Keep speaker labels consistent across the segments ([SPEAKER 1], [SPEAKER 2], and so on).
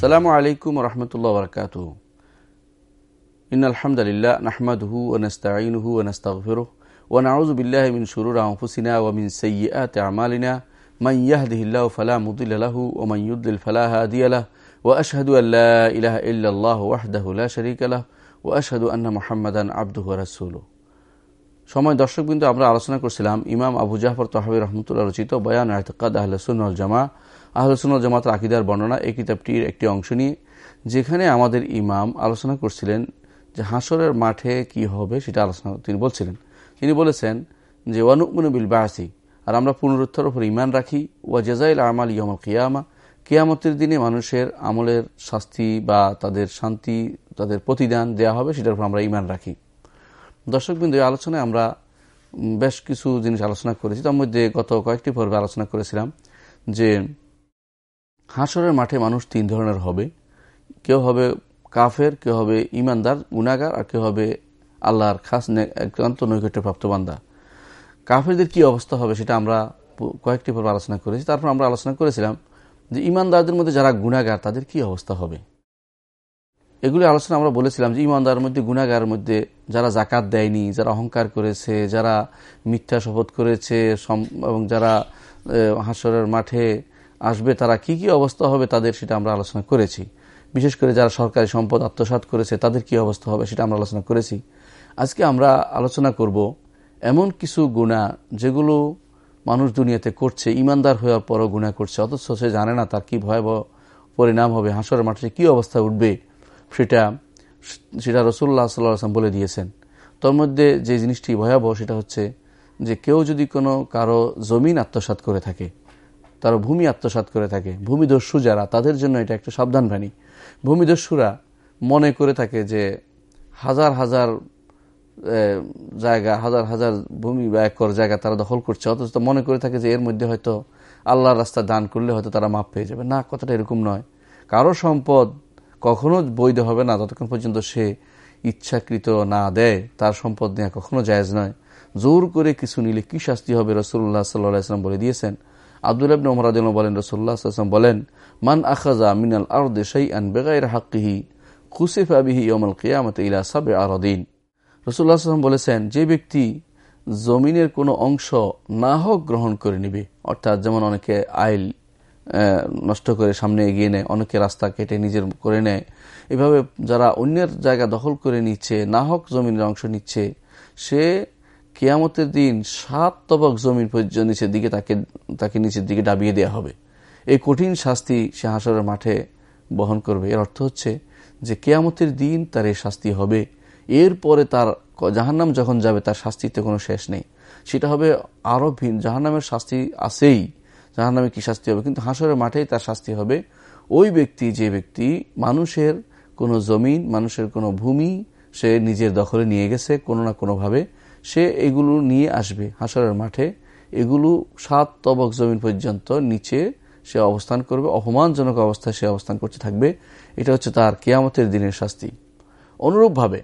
[SPEAKER 1] السلام عليكم ورحمة الله وبركاته. إن الحمد لله نحمده ونستعينه ونستغفره ونعوذ بالله من شرور أنفسنا ومن سيئات أعمالنا. من يهده الله فلا مضل له ومن يضلل فلا هادي له. وأشهد أن لا إله إلا الله وحده لا شريك له. وأشهد أن محمدا عبده ورسوله. সময় দর্শক বিন্দু আমরা আলোচনা করছিলাম ইমাম আবু জাহর তহাবি রহমতুল্লাহ রচিত বয়ান আহতকাদ আহলসুল জামা আহলসুল জামাতের আকিদার বর্ণনা এই কিতাবটির একটি অংশ নিয়ে, যেখানে আমাদের ইমাম আলোচনা করছিলেন যে হাসরের মাঠে কি হবে সেটা আলোচনা তিনি বলছিলেন। তিনি বলেছেন যে ওয়ানুকমিনুবিল বাসি আর আমরা পুনরুত্থার উপর ইমান রাখি। ওয়া জেজাইল আমাল ইয়মল কিয়ামা কিয়ামতের দিনে মানুষের আমলের শাস্তি বা তাদের শান্তি, তাদের প্রতিদান দেয়া হবে সেটার উপর আমরা ইমান রাখি। দর্শকবৃন্দ এই আলোচনায় আমরা বেশ কিছু জিনিস আলোচনা করেছি। তার মধ্যে গত কয়েকটি পর্বে আলোচনা করেছিলাম যে হাসরের মাঠে মানুষ তিন ধরনের হবে। কেউ হবে কাফের, কেউ হবে ইমানদার গুনাগার আর কেউ হবে আল্লাহর খাস একান্ত নৈকট্যপ্রাপ্ত বান্দা। কাফেরদের কি অবস্থা হবে সেটা আমরা কয়েকটি পর্ব আলোচনা করেছি। তারপর আমরা আলোচনা করেছিলাম যে ইমানদারদের মধ্যে যারা গুনাগার তাদের কি অবস্থা হবে? এগুলি আলোচনা আমরা বলেছিলাম যে ইমানদারের মধ্যে গুণাগারের মধ্যে যারা জাকাত দেয়নি, যারা অহংকার করেছে, যারা মিথ্যা শপথ করেছে এবং যারা হাসরের মাঠে আসবে, তারা কি কি অবস্থা হবে তাদের সেটা আমরা আলোচনা করেছি। বিশেষ করে যারা সরকারি সম্পদ আত্মসাত করেছে, তাদের কি অবস্থা হবে সেটা আমরা আলোচনা করেছি। আজকে আমরা আলোচনা করব এমন কিছু গুণা যেগুলো মানুষ দুনিয়াতে করছে, ইমানদার হওয়ার পরও গুণা করছে, অথচ সে জানে না তার কি ভয়াবহ পরিণাম হবে, হাসরের মাঠে কি অবস্থা উঠবে সেটা সেটা রসুল্লাহ সাল্লাম বলে দিয়েছেন। তোর মধ্যে যে জিনিসটি ভয়াবহ সেটা হচ্ছে যে কেউ যদি কোনো কারও জমিন আত্মসাত করে থাকে তার ভূমি আত্মসাত করে থাকে। ভূমিদস্যু যারা, তাদের জন্য এটা একটা সাবধান বাণী ভূমিদস্যুরা মনে করে থাকে যে হাজার হাজার জায়গা, হাজার হাজার ভূমি বা একর জায়গা তারা দখল করছে। অথচ মনে করে থাকে যে এর মধ্যে হয়তো আল্লাহর রাস্তা দান করলে হয়তো তারা মাপ পেয়ে যাবে। না, কথাটা এরকম নয়। কারও সম্পদ কখনো বৈধ হবে না যতক্ষণ পর্যন্ত সে ইচ্ছাকৃত না দেয়। তার সম্পদ নেওয়া কখনো জায়জ নয়। জোর করে কিছু নিলে কি শাস্তি হবে? রসুল্লাহ সাল্লাম বলে দিয়েছেন আব্দুল আবন ওমরাদ বলেন রসুল্লাহ আসলাম বলেন, মান আখাজা মিনাল আরদে সেই আন বেগাইর হাক্কিহি, খুসিফ আবিহি ইয়মল কিয়ামত ইলা সাবে আরদিন। রসুল্লাহ আসলাম বলেছেন, যে ব্যক্তি জমিনের কোনো অংশ না হোক গ্রহণ করে নিবে, অর্থাৎ যেমন অনেকে আইল নষ্ট করে সামনে এগিয়ে নেয়, অনেকে রাস্তা কেটে নিজের করে নেয়, এভাবে যারা অন্যের জায়গা দখল করে নিচ্ছে, না হোক জমিনের অংশ নিচ্ছে, সে কেয়ামতের দিন সাত তবক জমির পর্যন্ত নিচের দিকে তাকে তাকে নিচের দিকে ডাবিয়ে দেওয়া হবে। এই কঠিন শাস্তি সে হাসরের মাঠে বহন করবে। এর অর্থ হচ্ছে যে কেয়ামতের দিন তার এই শাস্তি হবে। এরপরে তার জাহান্নাম যখন যাবে, তার শাস্তিতে কোনো শেষ নেই। সেটা হবে আরও ভিন জাহান্নামের শাস্তি আসেই জাহার নামে কি শাস্তি হবে? কিন্তু হাসরের মাঠেই তার শাস্তি হবে। ওই ব্যক্তি, যে ব্যক্তি মানুষের কোনো জমিন, মানুষের কোনো ভূমি সে নিজের দখলে নিয়ে গেছে কোনো না কোনোভাবে। সে এগুলো নিয়ে আসবে হাসরের মাঠে। এগুলো সাত তবক জমিন পর্যন্ত নিচে সে অবস্থান করবে, অপমানজনক অবস্থায় সে অবস্থান করতে থাকবে। এটা হচ্ছে তার কেয়ামতের দিনের শাস্তি। অনুরূপভাবে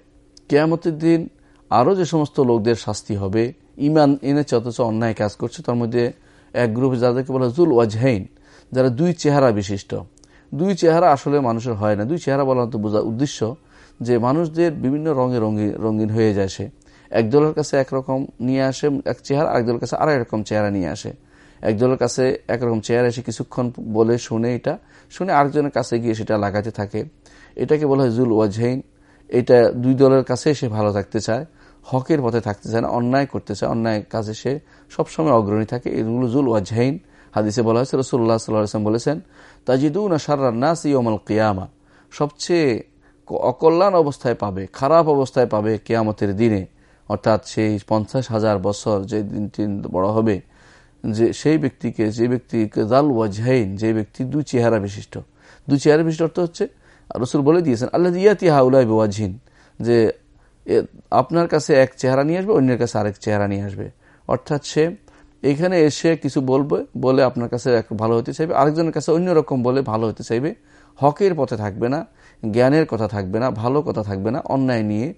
[SPEAKER 1] কেয়ামতের দিন আরও যে সমস্ত লোকদের শাস্তি হবে ইমান এনেছে অথচ অন্যায় কাজ করছে, তার মধ্যে এক গ্রুপ যাদেরকে বলা জুল ওয়াজহাইন, যারা দুই চেহারা বিশিষ্ট। দুই চেহারা আসলে মানুষের হয় না। দুই চেহারা বলা বোঝার উদ্দেশ্য যে মানুষদের বিভিন্ন রঙে রঙিন রঙিন হয়ে যায় সে। এক দলের কাছে একরকম নিয়ে আসে এক চেহারা এক দলের কাছে আর রকম চেহারা নিয়ে আসে। এক দলের কাছে একরকম চেহারা এসে কিছুক্ষণ বলে শুনে এটা, শুনে আরেকজনের কাছে গিয়ে সেটা লাগাতে থাকে। এটাকে বলা হয় জুল ওয়াজহাইন। এটা দুই দলের কাছে সে ভালো থাকতে চায়, হকের পথে থাকতে চায় না, অন্যায় করতে চায়। অন্যায় কাজে সে সবসময় অগ্রণী থাকে। এগুলো জুল ওয়াজহাইন। হাদিসে বলা হয়েছে রসুল্লাহ সাল্লাম বলেছেন, তাজিদুন নাস ইয়মাল কিয়ামা। সবচেয়ে অকল্যাণ অবস্থায় পাবে, খারাপ অবস্থায় পাবে কেয়ামতের দিনে। অর্থাৎ সেই পঞ্চাশ হাজার বছর যে দিনটি বড় হবে, যে সেই ব্যক্তিকে, যে ব্যক্তিকে জাল ওয়াজহাইন, যে ব্যক্তি দুই চেহারা বিশিষ্ট। দুই চেহারা বিশিষ্ট অর্থ হচ্ছে রসুল বলে দিয়েছেন আল্লাহ ইয়াতি হাউলাই ওয়াজহিন যে আপনার কাছে এক চেহারা নিয়ে আসবে, অন্যের কাছে আরেক চেহারা নিয়ে আসবে। অর্থাৎ সে এখানে এসে কিছু বলবে, বলে আপনার কাছে ভালো হতে চাইবে, আরেকজনের কাছে অন্যরকম বলে ভালো হতে চাইবে, হকের পথে থাকবে না। জ্ঞানের কথা থাকবে না, ভালো কথা থাকবে না, অন্যায় নিয়ে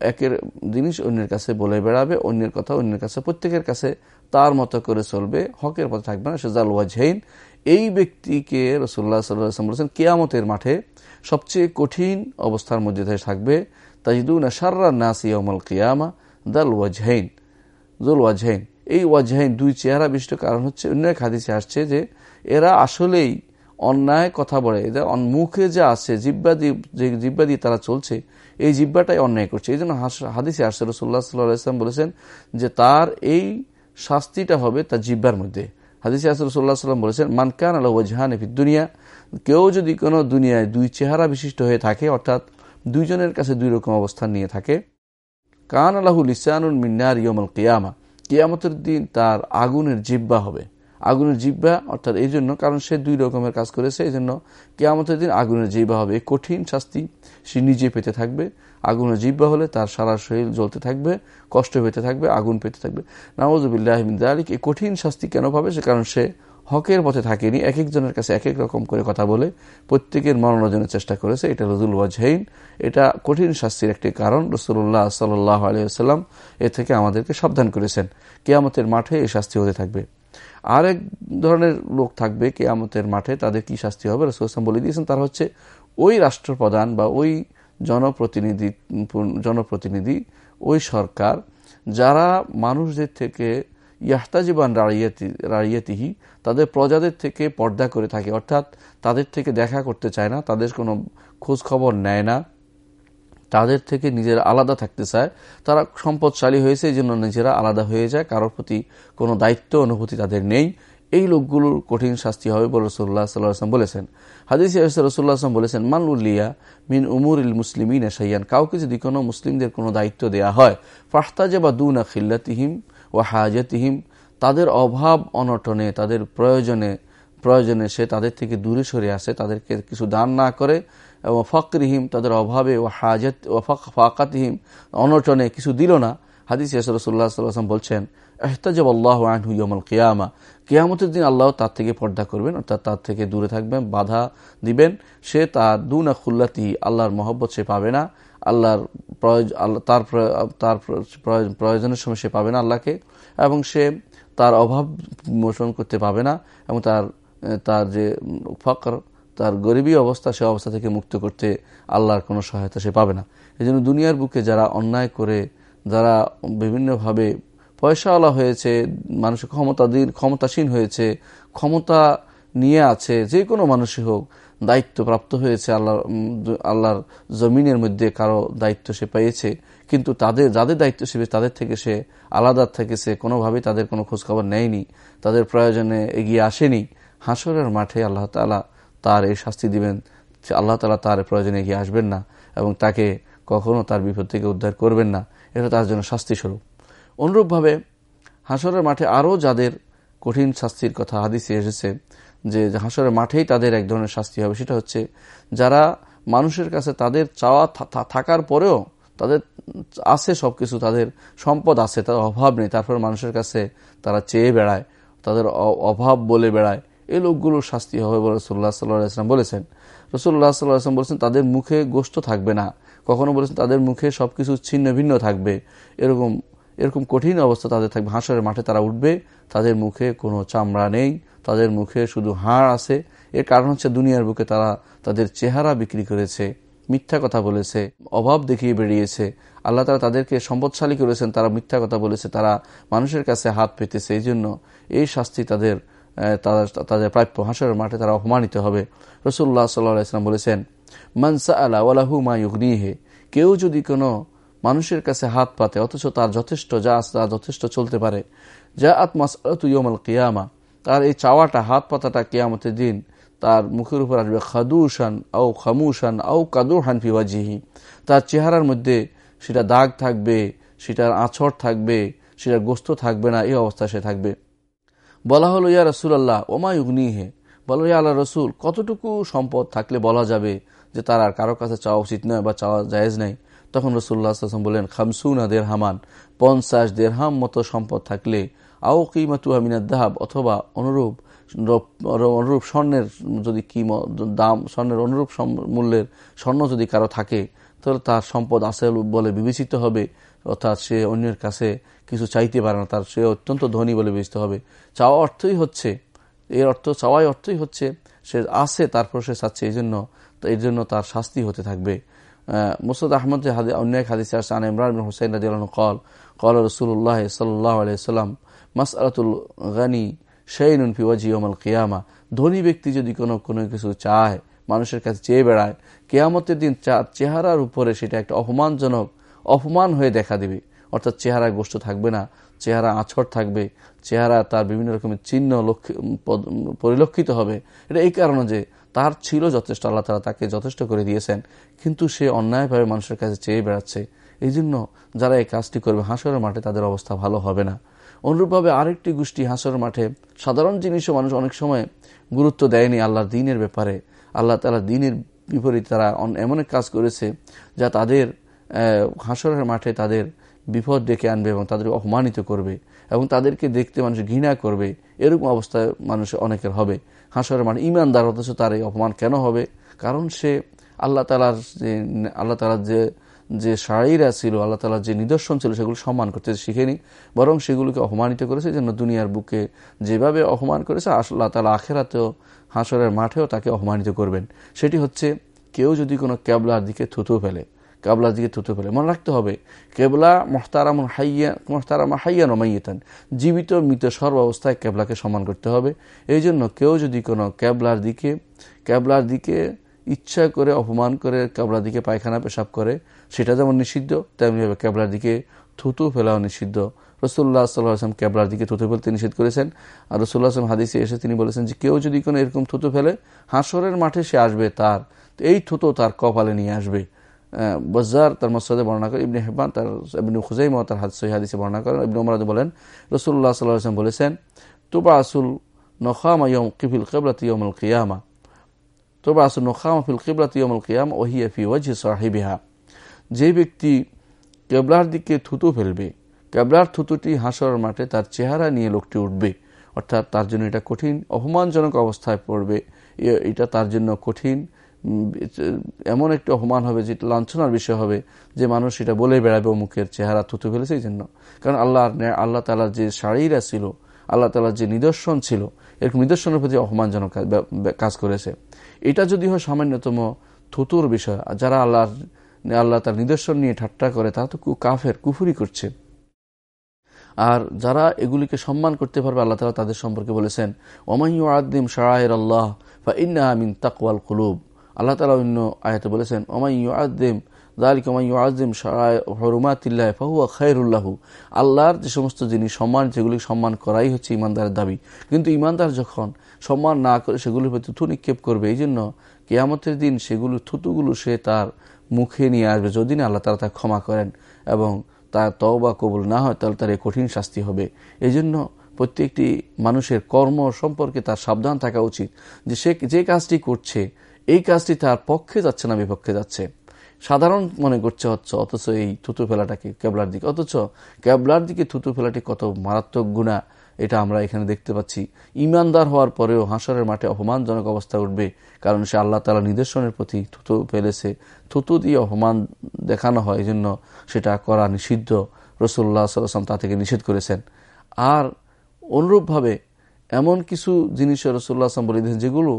[SPEAKER 1] একের জিনিস অন্যের কাছে বলে বেড়াবে, অন্যের কথা অন্যের কাছে, প্রত্যেকের কাছে তার মতো করে চলবে, হকের পথে থাকবে না, সেজাল ওয়াজহীন এই ব্যক্তিকে রসুল্লাহ সাল্লাম বলেছেন, কেয়ামতের মাঠে সবচেয়ে কঠিন অবস্থার মধ্যে থাকবে, তাজিদুন সার্রা নাসি অমল কিয়ামা দাল ওয়াজহাইন। জুল ওয়াজহাইন। এই ওয়াজহাইন দুই চেহারা বিশিষ্ট কারণ হচ্ছে, অন্য এক হাদিসে আসছে যে, এরা আসলেই অন্যায় কথা বলে। এদের মুখে যে আছে জিব্বা দিয়ে, যে জিব্বা দিয়ে তারা চলছে, এই জিব্বাটাই অন্যায় করছে। এই জন্য হাদিসে আসছে রসুল্লাহ সাল্লাম বলেছেন যে তার এই শাস্তিটা হবে তার জিব্বার মধ্যে। হাদিসে আসর রসুল্লাহ সাল্লাম বলেছেন মানকান আল্লাহ ওয়াজহান দুনিয়া কেউ যদি কোনো দুনিয়ায় দুই চেহারা বিশিষ্ট হয়ে থাকে, অর্থাৎ দুইজনের কাছে দুই রকম অবস্থান নিয়ে থাকে, কান আল্লাহুল ইসানুল মিন্নার ইয়মল কিয়ামা কিয়ামতের দিন তার আগুনের জিব্বা হবে। আগুনের জিব্বা অর্থাৎ এই জন্য, কারণ সে দুই রকমের কাজ করেছে, এই জন্য কেয়ামতের দিন আগুনের জিব্বা হবে। কঠিন শাস্তি সে নিজে পেতে থাকবে। আগুনের জিব্বা হলে তার সারা শরীর জ্বলতে থাকবে, কষ্ট পেতে থাকবে, আগুন পেতে থাকবে। নাওয়াজুবিল্লাহমিন এই কঠিন শাস্তি কেন পাবে? সে কারণ সে হকের পথে থাকেনি। এক একজনের কাছে এক এক রকম করে কথা বলে, প্রত্যেকের মনোরঞ্জনের চেষ্টা করেছে। এটা রজুল ওয়াজহাইন। এটা কঠিন শাস্তির একটি কারণ। রসুল্লাহ সাল্লাহ আলিয়াল্লাম এ থেকে আমাদেরকে সাবধান করেছেন। কেয়ামতের মাঠে এই শাস্তি হতে থাকবে। আরেক ধরনের লোক থাকবে কে কেয়ামতের মাঠে, তাদের কি শাস্তি হবে? রসুলাম বলে দিয়েছেন, তারা হচ্ছে ওই রাষ্ট্রপ্রধান বা ওই জনপ্রতিনিধি জনপ্রতিনিধি, ওই সরকার, যারা মানুষদের থেকে ইয়াহতাজিবান রাড়িয়াতি রাড়িয়াতিহি তাদের প্রজাদের থেকে পর্দা করে থাকে। অর্থাৎ তাদের থেকে দেখা করতে চায় না, তাদের কোনো খোঁজ খবর নেয় না। তাদের থেকে নিজেরা আলাদা থাকতে চায়। তারা সম্পদশালী হয়েছে, এই জন্য নিজেরা আলাদা হয়ে যায়। কারোর প্রতি কোনো দায়িত্ব, অনুভূতি তাদের নেই। এই লোকগুলোর কঠিন শাস্তি হবে বলে রসুল্লাহ সাল্লাহাম বলেছেন। হাদিস রসুল্লাহ আসলাম বলেছেন মানউল্লিয়া মিন উমুর ইল মুসলিমিন সাইয়ান কাউকে যদি কোনো মুসলিমদের কোনো দায়িত্ব দেয়া হয় ফাহতাজে বা দুনা খিল্লাতিহিম ও হাজতিহিম, তাদের অভাব অনটনে, তাদের প্রয়োজনে প্রয়োজনে সে তাদের থেকে দূরে সরে আসে, তাদেরকে কিছু দান না করে এবং ফকরিহিম তাদের অভাবে ও হাজত ও ফাকাতিহিম অনটনে কিছু দিল না। হাদিস রসুল্লাহ সাল্লাম বলছেন এহতাজব আল্লাহ আনহু ইয়মল কেয়ামা। কেয়ামতের দিন আল্লাহ তার থেকে পর্দা করবেন, অর্থাৎ তার থেকে দূরে থাকবেন, বাধা দিবেন। সে তার দুনা খুল্লাতি আল্লাহর মহব্বত সে পাবে না। আল্লাহর তার তার প্রয়োজনের সময় সে পাবে না আল্লাহকে, এবং সে তার অভাব মোচন করতে পাবে না, এবং তার তার যে ফকর তার গরিবী অবস্থা সে অবস্থা থেকে মুক্ত করতে আল্লাহর কোনো সহায়তা সে পাবে না। এই জন্য দুনিয়ার বুকে যারা অন্যায় করে, যারা বিভিন্নভাবে পয়সাওয়ালা হয়েছে, মানুষের ক্ষমতাধীন, ক্ষমতাসীন হয়েছে, ক্ষমতা নিয়ে আছে, যে কোনো মানুষই হোক, দায়িত্ব প্রাপ্ত হয়েছে আল্লাহ আল্লাহর জমিনের মধ্যে কারও দায়িত্ব সে পেয়েছে, কিন্তু তাদের, যাদের দায়িত্ব সে তাদের থেকে সে আলাদা থেকেছে কোনোভাবেই তাদের কোনো খোঁজখবর নেয়নি, তাদের প্রয়োজনে এগিয়ে আসেনি। হাসরের মাঠে আল্লাহ তালা তার এই শাস্তি দিবেন আল্লাহ তালা তার প্রয়োজনে এগিয়ে আসবেন না এবং তাকে কখনো তার বিপদ থেকে উদ্ধার করবেন না। এটা তার জন্য শাস্তি স্বরূপ অনুরূপভাবে হাসরের মাঠে আরও যাদের কঠিন শাস্তির কথা হাদিসে এসেছে, যে হাসরের মাঠেই তাদের এক ধরনের শাস্তি হবে, সেটা হচ্ছে যারা মানুষের কাছে তাদের চাওয়া থাকার পরেও তাদের আছে সব কিছু তাদের সম্পদ আছে তার অভাব নেই, তারপর মানুষের কাছে তারা চেয়ে বেড়ায়, তাদের অভাব বলে বেড়ায়। এই লোকগুলোর শাস্তি হবে বলে রসুল্লাহ সাল্লাহাম বলেছেন। রসুল্লাহ সাল্লাহাম বলেছেন, তাদের মুখে গোস্ত থাকবে না। কখনো বলেছেন, তাদের মুখে সবকিছু ছিন্ন ভিন্ন থাকবে। এরকম এরকম কঠিন অবস্থা তাদের থাকবে। হাঁসের মাঠে তারা উঠবে, তাদের মুখে কোনো চামড়া নেই, তাদের মুখে শুধু হাড় আছে। এর কারণ হচ্ছে দুনিয়ার বুকে তারা তাদের চেহারা বিক্রি করেছে, মিথ্যা কথা বলেছে, অভাব দেখিয়ে বেরিয়েছে আল্লাহ তারা তাদেরকে সম্পদশালী করেছেন, তারা মিথ্যা কথা বলেছে, তারা মানুষের কাছে হাত পেতেছে। এই জন্য এই শাস্তি তাদের তাদের প্রাপ্য হাসের মাঠে তারা অপমানিত হবে। রসুল্লাহ সাল্লাম বলেছেন মানসা আলা ওয়ালাহু মা ইউগনিহে কেউ যদি কোনো মানুষের কাছে হাত পাতে, অথচ তার যথেষ্ট যা তার যথেষ্ট চলতে পারে। যা আত্মাস ইয়মাল কিয়ামা, তার এই চাওয়াটা, হাত পাতাটা কেয়ামতের দিন তার মুখের উপর আসবে। খাদুসান আও খামুসান আও কাদুর হানফি ওয়াজিহি তার চেহারার মধ্যে সেটা দাগ থাকবে, সেটার আছর থাকবে, সেটার গোস্ত থাকবে না, এই অবস্থা সে থাকবে। বলা হলো, ইয়া রসুল্লাহ ওমা হে বলো, ইয়া আল্লাহ রসুল, কতটুকু সম্পদ থাকলে বলা যাবে যে তার আর কারও কাছে চাওয়া উচিত নয় বা চাওয়া জায়েজ নেই? তখন রসুল্লাহ বললেন, খামসুনা দেড়হামান, পঞ্চাশ দেড়হাম মতো সম্পদ থাকলে, আও কিমাতু আমিনার দাহাব, অথবা অনুরূপ অনুরূপ স্বর্ণের যদি কি দাম, স্বর্ণের অনুরূপ মূল্যের স্বর্ণ যদি কারও থাকে, তাহলে তার সম্পদ আছে বলে বিবেচিত হবে। অর্থাৎ সে অন্যের কাছে কিছু চাইতে পারে না, তার সে অত্যন্ত ধনী বলে বুঝতে হবে। চাওয়া অর্থই হচ্ছে, এর অর্থ, চাওয়াই অর্থই হচ্ছে, সে আসে তারপর সে চাচ্ছে, এই জন্য এই জন্য তার শাস্তি হতে থাকবে। মুসুদ আহমদ অন্য এক হাদিসে আসছে, আন ইমরান হুসাইন রাজি কল কল রসুল্লাহ সাল্লাহ আলাইসাল্লাম মাসআলাতুল গানি শাইনুন ফিওয়াজি ওমাল কেয়ামা। ধনী ব্যক্তি যদি কোনো কোনো কিছু চায়, মানুষের কাছে চেয়ে বেড়ায়, কেয়ামতের দিন চেহারার উপরে সেটা একটা অপমানজনক অপমান হয়ে দেখা দিবে। অর্থাৎ চেহারা গোষ্ঠ থাকবে না, চেহারা আছড় থাকবে, চেহারা তার বিভিন্ন রকমের চিহ্ন পরিলক্ষিত হবে। এটা এই কারণে যে তার ছিল যথেষ্ট, আল্লাহ তালা তাকে যথেষ্ট করে দিয়েছেন, কিন্তু সে অন্যায়ভাবে মানুষের কাছে চেয়ে বেড়াচ্ছে। এই জন্য যারা এই কাজটি করবে, হাঁসরের মাঠে তাদের অবস্থা ভালো হবে না। অনুরূপভাবে আরেকটি গোষ্ঠী হাঁসরের মাঠে, সাধারণ জিনিসও মানুষ অনেক সময় গুরুত্ব দেয়নি আল্লাহর দিনের ব্যাপারে। আল্লাহ তালা দিনের বিপরীত তারা এমন এক কাজ করেছে যা তাদের হাঁসরের মাঠে তাদের বিপদ ডেকে আনবে এবং তাদের অপমানিত করবে এবং তাদেরকে দেখতে মানুষ ঘৃণা করবে, এরকম অবস্থায় মানুষ অনেকের হবে। হাঁসরের মাঠে ইমানদার অথচ তার এই অপমান কেন হবে? কারণ সে আল্লাহ তালার যে, আল্লাহ তালার যে যে শাড়িরা ছিল, আল্লাহ তালার যে নিদর্শন ছিল, সেগুলো সম্মান করতে শিখেনি, বরং সেগুলোকে অপমানিত করেছে যেন দুনিয়ার বুকে যেভাবে অপমান করেছে, আল্লাহ তালা আখেরাতেও হাঁসরের মাঠেও তাকে অপমানিত করবেন। সেটি হচ্ছে, কেউ যদি কোনো ক্যাবলার দিকে থুতু ফেলে কাবলার দিকে থুতু ফেলে। মনে রাখতে হবে, কেবলা মোহতারাম হাইয়া মোহতারামা হাইয়া নমাইয়েতান জীবিত মৃত সর্ব অবস্থায় ক্যাবলাকে সম্মান করতে হবে। এই জন্য কেউ যদি কোনো ক্যাবলার দিকে ক্যাবলার দিকে ইচ্ছা করে অপমান করে ক্যাবলার দিকে পায়খানা পেশাব করে, সেটা যেমন নিষিদ্ধ, তেমনিভাবে ক্যাবলার দিকে থুতু ফেলাও নিষিদ্ধ। রসুল্লাহ সাল্লাহাম ক্যাবলার দিকে থুতু ফেলতে নিষেধ করেছেন। আর রসুল্লাহ আসলাম হাদিসে এসে তিনি বলেছেন যে, কেউ যদি কোনো এরকম থুতু ফেলে, হাঁসরের মাঠে সে আসবে তার। এই থুতো তার কপালে নিয়ে আসবে। বজার তার মসদে বর্ণনা করেন ইবনে হেবান তার, ইবনু খুজাইমা তার হাদ হাদিসে বর্ণনা করেন, ইবনু মরাদ বলেন রসুল্লাহ সাল্লাম বলেছেন তুবা আসুল নখামা ইয়ম কিফিল কেবলাত ইয়মুল কিয়ামা। তুবা আসুল নখামা ফিল কিবলাত ইয়মুল কিয়াম, ওহিয়া ফি ওয়াজি সাহিবিহা। যে ব্যক্তি কেবলার দিকে থুতু ফেলবে, কেবলার থুতুটি হাসর মাঠে তার চেহারা নিয়ে লোকটি উঠবে, অর্থাৎ তার জন্য এটা কঠিন, অপমানজনক অবস্থায় পড়বে এটা তার জন্য কঠিন এমন একটা অপমান হবে, যেটা লাঞ্ছনার বিষয় হবে, যে মানুষ সেটা বলে বেড়াবে মুখের চেহারা থুতু ফেলেছে এই জন্য। কারণ আল্লাহ আল্লাহ তালার যে শাড়িরা ছিল, আল্লাহ তালার যে নিদর্শন ছিল, এরকম নিদর্শনের প্রতি অপমানজনক কাজ করেছে। এটা যদি হয় সামান্যতম থুতুর বিষয় যারা আল্লাহর আল্লাহ তার নিদর্শন নিয়ে ঠাট্টা করে, তারা তো কাফের, কুফুরি করছে। আর যারা এগুলিকে সম্মান করতে পারবে, আল্লাহ তালা তাদের সম্পর্কে বলেছেন ওমাইউ আদিম শাহের আল্লাহ বা ইন্না আমিন তাকওয়াল কুলুব। আল্লাহ তালা অন্য আয়াতে বলেছেন ওমাইউ আদিম দালিক ওমাইউ আদিম হরুমাতিল্লাহ ফাহুয়া খায়রুল্লাহু আল্লাহর যে সমস্ত জিনিস সম্মান যেগুলি সম্মান করাই হচ্ছে ইমানদারের দাবি। কিন্তু ইমানদার যখন সম্মান না করে সেগুলির প্রতি থুতু নিক্ষেপ করবে এই জন্য কেয়ামতের দিন সেগুলো থুতুগুলো সে তার মুখে নিয়ে আসবে। যদি না আল্লাহ তালা তা ক্ষমা করেন এবং তার তওবা কবুল না হয়, তাহলে তার কঠিন শাস্তি হবে। এই জন্য প্রত্যেকটি মানুষের কর্ম সম্পর্কে তার সাবধান থাকা উচিত। যে সে যে কাজটি করছে এই কাজটি তার পক্ষে যাচ্ছে না, বিপক্ষে যাচ্ছে। সাধারণ মনে করছে হচ্ছে, অথচ এই থুতু ফেলাটাকে ক্যাবলার দিকে। অথচ ক্যাবলার দিকে থুতু ফেলাটি কত মারাত্মক গুণা, এটা আমরা এখানে দেখতে পাচ্ছি। ইমানদার হওয়ার পরেও হাঁসরের মাঠে অপমানজনক অবস্থা উঠবে, কারণ সে আল্লাহ তালা নিদর্শনের প্রতি থুতু ফেলেছে। থুতু দিয়ে অপমান দেখানো হয় জন্য সেটা করা নিষিদ্ধ। রসুল্লাহ সাল্লাম তা থেকে নিষেধ করেছেন। আর অনুরূপভাবে এমন কিছু জিনিস রসুল্লাহ আসলাম বলে দিয়েছেন যেগুলো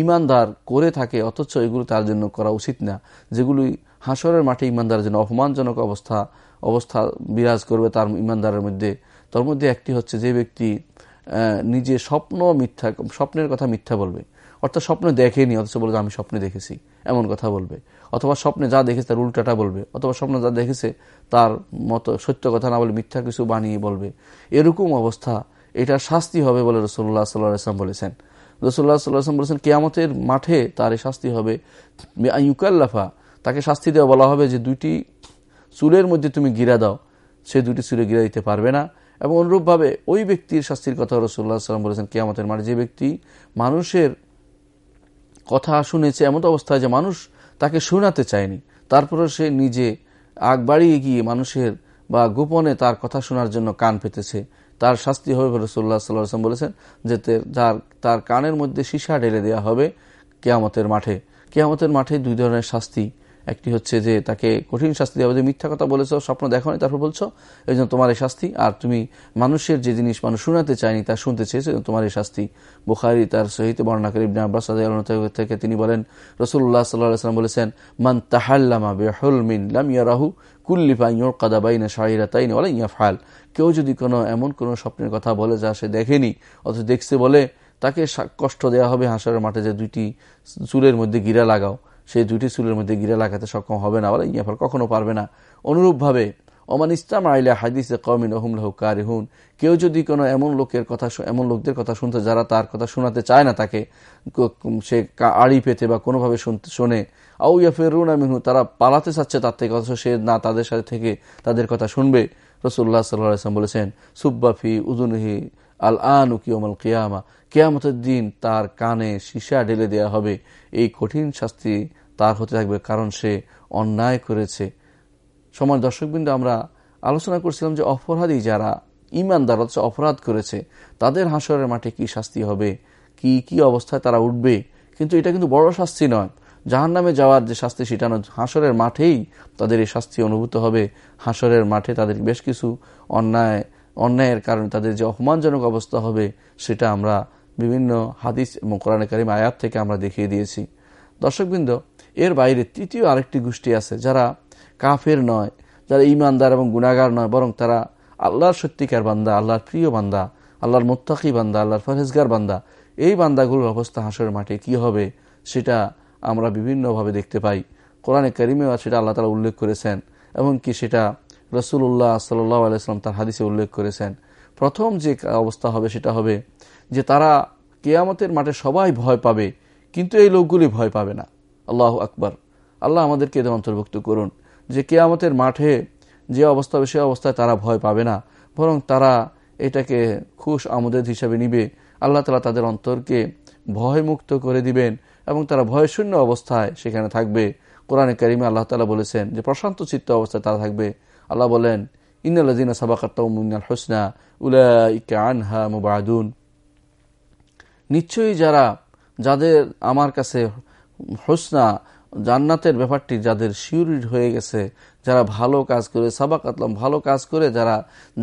[SPEAKER 1] ইমানদার করে থাকে, অথচ এগুলো তার জন্য করা উচিত না। যেগুলি হাঁসরের মাঠে ইমানদারের জন্য অপমানজনক অবস্থা অবস্থা বিরাজ করবে তার ইমানদারের মধ্যে। তার মধ্যে একটি হচ্ছে যে ব্যক্তি নিজে স্বপ্ন মিথ্যা, স্বপ্নের কথা মিথ্যা বলবে। অর্থাৎ স্বপ্ন দেখেনি, অথচ বলবে আমি স্বপ্নে দেখেছি, এমন কথা বলবে। অথবা স্বপ্নে যা দেখেছে তার উল্টাটা বলবে, অথবা স্বপ্ন যা দেখেছে তার মতো সত্য কথা না বলে মিথ্যা কিছু বানিয়ে বলবে। এরকম অবস্থা এটা শাস্তি হবে বলে রসুল্লাহ সাল্লাম বলেছেন। রসুল্লাহ সাল্লাম বলেছেন, কেয়ামতের মাঠে তার শাস্তি হবে। ইউকাল্লাফা তাকে শাস্তি দেওয়া বলা হবে যে দুইটি চুলের মধ্যে তুমি গিরা দাও, সে দুটি চুলে গিরা দিতে পারবে না। এবং অনুরূপভাবে ওই ব্যক্তির শাস্তির কথা রসুল্লাহ সাল্লাম বলেছেন, কেয়ামতের মাঠে যে ব্যক্তি মানুষের কথা শুনেছে এমন অবস্থায় যে মানুষ তাকে শোনাতে চায়নি তারপরে সে নিজে আগ বাড়িয়ে গিয়ে মানুষের বা গোপনে তার কথা শোনার জন্য কান পেতেছে। তার শাস্তি হবে রসুল্লাহ সাল্লাম বলেছেন যে যার তার কানের মধ্যে সীসা ঢেলে দেওয়া হবে কেয়ামতের মাঠে। কেয়ামতের মাঠে দুই ধরনের শাস্তি একটি হচ্ছে যে তাকে কঠিন শাস্তি দেওয়া যে মিথ্যা কথা বলেছ, স্বপ্ন দেখো নি, তারপর বলছো, এই জন্য তোমার এই শাস্তি, আর তুমি মানুষের যে জিনিস মানুষ শোনাতে চায়নি তা শুনতে চেয়েছে তোমার এই শাস্তি। বুখারি তার সহিত বর্ণনা করে ইবনে আব্বাস থেকে তিনি বলেন রসুল্লাহ সাল্লাম বলেছেন, মান তাহাল্লামা বেহলমিন লাম ইয়ারাহু কুল্লিফা ইয়োর শাহিরা তাইন ওলা ইয়া ফাল কেউ যদি কোনো এমন কোনো স্বপ্নের কথা বলে যা সে দেখেনি, অথচ দেখছে বলে, তাকে কষ্ট দেওয়া হবে হাঁসের মাঠে যে দুইটি চুলের মধ্যে গিরা লাগাও। সেই দুইটি চুলের মধ্যে গিরা লাগাতে সক্ষম হবে না, বলে ইয়াফার কখনো পারবে না। অনুরূপভাবে, ওমান ইসলাম আইলে হাদিসে কমিন ওহুমলাহ কারিহুন কেউ যদি কোনো এমন লোকের কথা এমন লোকদের কথা শুনতে, যারা তার কথা শোনাতে চায় না তাকে সে আড়ি পেতে বা কোনোভাবে শুনতে শোনে আউ ইয়াফেরুন আমিনহু তারা পালাতে চাচ্ছে তার থেকে, অথচ সে না তাদের সাথে থেকে তাদের কথা শুনবে। রসুল্লাহ সাল্লাম বলেছেন সুব্বাফি উজুনহি আল আন কিয়ামা। কেয়ামতের দিন তার কানে সীসা ঢেলে দেওয়া হবে। এই কঠিন শাস্তি তার হতে থাকবে কারণ সে অন্যায় করেছে। সময় দর্শকবৃন্দ, আমরা আলোচনা করছিলাম যে অপরাধী যারা ইমানদার হচ্ছে অপরাধ করেছে, তাদের হাসরের মাঠে কি শাস্তি হবে? কি কি অবস্থায় তারা উঠবে? কিন্তু এটা কিন্তু বড় শাস্তি নয়। জাহান নামে যাওয়ার যে শাস্তি, সেটা হাসরের মাঠেই তাদের এই শাস্তি অনুভূত হবে। হাসরের মাঠে তাদের বেশ কিছু অন্যায় অন্যায়ের কারণে তাদের যে অপমানজনক অবস্থা হবে, সেটা আমরা বিভিন্ন হাদিস এবং কোরআনে কারিম আয়াত থেকে আমরা দেখিয়ে দিয়েছি। দর্শকবৃন্দ, এর বাইরে তৃতীয় আরেকটি গোষ্ঠী আছে যারা কাফের নয়, যারা ইমানদার এবং গুণাগার নয়, বরং তারা আল্লাহর সত্যিকার বান্দা, আল্লাহর প্রিয় বান্দা, আল্লাহর মোত্তাকি বান্দা, আল্লাহর ফরেজগার বান্দা। এই বান্দাগুলোর অবস্থা হাসর মাঠে কি হবে, সেটা আমরা বিভিন্নভাবে দেখতে পাই। কোরআনে করিমেও সেটা আল্লাহ তালা উল্লেখ করেছেন এমনকি সেটা রসুল্লাহ সাল্লাহ আলাইসলাম তার হাদিসে উল্লেখ করেছেন, প্রথম যে অবস্থা হবে সেটা হবে যে তারা কেয়ামতের মাঠে সবাই ভয় পাবে, কিন্তু এই লোকগুলি ভয় পাবে না। আল্লাহ আকবর। আল্লাহ আমাদেরকে এদের অন্তর্ভুক্ত করুন যে কেয়ামতের মাঠে যে অবস্থা হবে সে অবস্থায় তারা ভয় পাবে না, বরং তারা এটাকে খুশ আমোদের হিসাবে নিবে। আল্লাহ তালা তাদের অন্তরকে ভয়মুক্ত করে দিবেন এবং তারা ভয়শূন্য অবস্থায় সেখানে থাকবে। কোরআনে কারিমে আল্লাহ তালা বলেছেন যে প্রশান্ত চিত্ত অবস্থায় তারা থাকবে। আল্লাহ বলেন ইন্দিন সাবাকাত্তাল হোসনা উলা আনহা মুবাদুন নিশ্চয়ই যারা, যাদের আমার কাছে হোসনা, জান্নাতের ব্যাপারটি যাদের শিউরি হয়ে গেছে, যারা ভালো কাজ করে সাবাক আতলাম ভালো কাজ করে যারা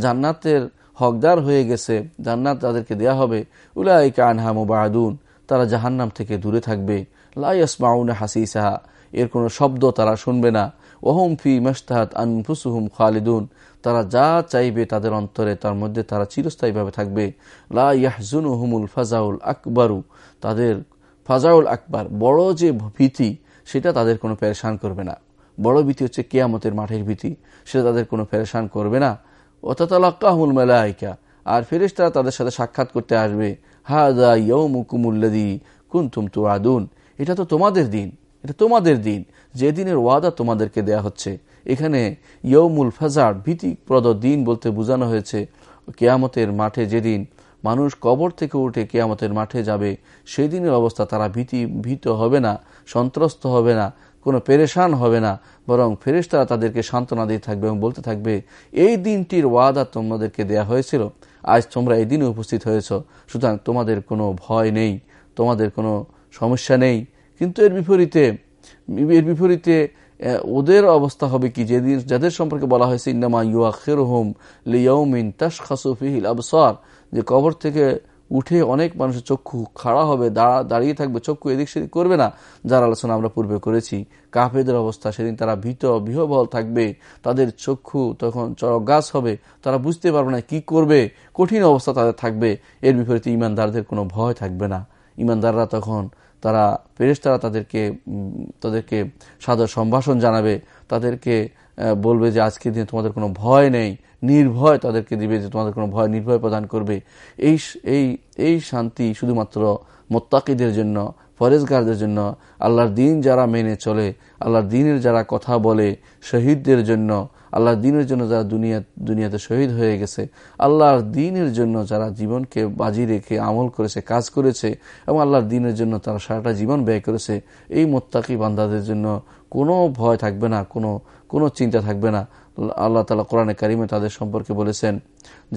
[SPEAKER 1] জান্নাতের হকদার হয়ে গেছে, জান্নাত তাদেরকে দেয়া হবে, উলাইকা আনহা মুবাদুন তারা জাহান্নাম থেকে দূরে থাকবে। লাইসমাউনা হাসিসাহা, এর কোনো শব্দ তারা শুনবে না। ওহম ফি মস্তাহাত আনফুসুহুম খালিদুন। তারা যা চাইবে তাদের অন্তরে, তার মধ্যে তারা চিরস্থায়ীভাবে থাকবে। লা ইয়াহজুন হুমুল ফাজাউল আকবরু। তাদের ফাজাউল আকবর, বড় যে ভীতি, সেটা তাদের কোনো পেরেশান করবে না। বড় ভীতি হচ্ছে কেয়ামতের মাঠের ভীতি, সেটা তাদের কোনো পেরেশান করবে না। অতাতালাক্কাহুল মেলাইকা। আর ফেরেস তারা তাদের সাথে সাক্ষাৎ করতে আসবে। হাদা ইয়ৌমুকুমুল্লাদি কুন্তুম তু আদুন এটা তো তোমাদের দিন। এটা তোমাদের দিন। যে দিনের ওয়াদা তোমাদেরকে দেয়া হচ্ছে। এখানে ইয়ৌমুল ফাজার, ভীতিপ্রদ দিন বলতে বোঝানো হয়েছে। কেয়ামতের মাঠে যেদিন মানুষ কবর থেকে উঠে কেয়ামতের মাঠে যাবে, সেই দিনের অবস্থা তারা ভীতি, ভীত হবে না, সন্ত্রস্ত হবে না, কোনো পেরেশান হবে না, বরং ফেরেশতারা তাদেরকে সান্ত্বনা দিয়ে থাকবে এবং বলতে থাকবে, এই দিনটির ওয়াদা তোমাদেরকে দেয়া হয়েছিল। আজ তোমরা এই দিনে উপস্থিত হয়েছ। সুতরাং তোমাদের কোনো ভয় নেই, তোমাদের কোনো সমস্যা নেই। কিন্তু এর বিপরীতে এর বিপরীতে ওদের অবস্থা হবে কি? যেদিন যাদের সম্পর্কে বলা হয়েছে, ইন্নামা ইউয়া খের হোম লিয়াউমিন তাস খাসুফিহিল আবসার। যে কবর থেকে উঠে অনেক মানুষের চক্ষু খাড়া হবে দাঁড়া দাঁড়িয়ে থাকবে, চক্ষু এদিক সেদিক করবে না। যার আলোচনা আমরা পূর্বে করেছি। কাফেদের অবস্থা, সেদিন তারা ভীত, বিহবল থাকবে। তাদের চক্ষু তখন গাছ হবে। তারা বুঝতে পারবে না কি করবে। কঠিন অবস্থা তাদের থাকবে। এর বিপরীতে ইমানদারদের কোনো ভয় থাকবে না। ইমানদাররা তখন তারা ফেরেশতারা তাদেরকে তাদেরকে সাদর সম্ভাষণ জানাবে, তাদেরকে বলবে যে আজকে দিনে তোমাদের কোনো ভয় নেই, নির্ভয় তাদেরকে দিবে যে তোমাদের কোনো ভয়, নির্ভয় প্রদান করবে। এই এই এই শান্তি শুধুমাত্র মোত্তাকিদের জন্য ফরেজগারদের জন্য, আল্লাহর দিন যারা মেনে চলে, আল্লাহর দিনের যারা কথা বলে, শহীদদের জন্য আল্লাহর দিনের জন্য যারা দুনিয়া, দুনিয়াতে শহীদ হয়ে গেছে, আল্লাহর দিনের জন্য যারা জীবনকে বাজি রেখে আমল করেছে, কাজ করেছে, এবং আল্লাহর দিনের জন্য তারা সারাটা জীবন ব্যয় করেছে, এই মোত্তাকি বান্দাদের জন্য কোনো ভয় থাকবে না, কোনো কোনো চিন্তা থাকবে না। আল্লাহ তালা কোরআনে কারিমে তাদের সম্পর্কে বলেছেন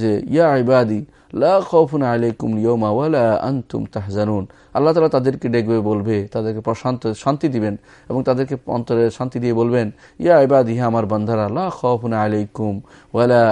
[SPEAKER 1] যে, ইয়া ইবাদি, লা খৌফুন আলাইকুম ইয়মা ওয়ালা আনতুম তাহজানুন। আল্লাহ তালা তাদেরকে ডেকবে বলবে, তাদেরকে প্রশান্ত, শান্তি দিবেন এবং তাদেরকে অন্তরে শান্তি দিয়ে বলবেন, ইয়া ইবাদি হ্যাঁ আমার বান্ধারা লা খৌফুন আলাইকুম ওয়ালা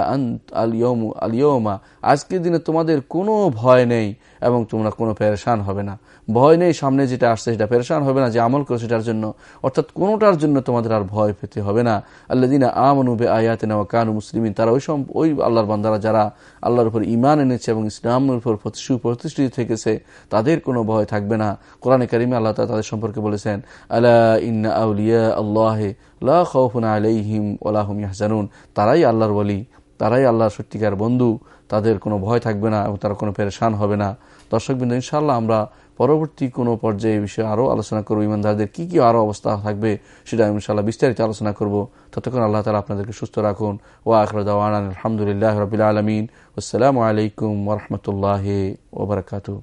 [SPEAKER 1] আল ইয়ম আল ইয়মা আজকের দিনে তোমাদের কোনো ভয় নেই। এবং তোমরা কোনো পেরেশান হবে না। ভয় নেই সামনে যেটা আসছে সেটা পেরেশান হবে না, যে আমল করো সেটার জন্য। অর্থাৎ কোনোটার জন্য তোমাদের আর ভয় পেতে হবে না। আল্লাহ দিনা আমনুবে আয়াতে নেওয়া কানু মুসলিমিন, তারা ওই সব ওই আল্লাহর বান্দারা যারা আল্লাহর উপর ইমান এনেছে এবং ইসলামের উপর সুপ্রতিষ্ঠিত থেকেছে, তাদের কোনো ভয় থাকবে না। কোরআনে কারিমে আল্লাহ তাদের সম্পর্কে বলেছেন আল্লাহ ইন্না আউলিয়া আল্লাহে লা খৌফুন আলাইহিম ওলাহুম ইয়াহজানুন। তারাই আল্লাহর বলি তারাই আল্লাহ সত্যিকার বন্ধু, তাদের কোনো ভয় থাকবে না এবং তারা কোনো পেরেশান হবে না। দর্শকবৃন্দ ইনশাল্লাহ আমরা পরবর্তী কোনো পর্যায়ে বিষয়ে আরও আলোচনা করব, ইমানদারদের কী কী আরও অবস্থা থাকবে সেটা ইনশাল্লাহ বিস্তারিত আলোচনা করব। ততক্ষণ আল্লাহ তালা আপনাদেরকে সুস্থ রাখুন। ও আখরদাওয়ান আলহামদুলিল্লাহ রবিল আলমিন। আসসালামু আলাইকুম ওরহমতুল্লাহ ওবরাকাতু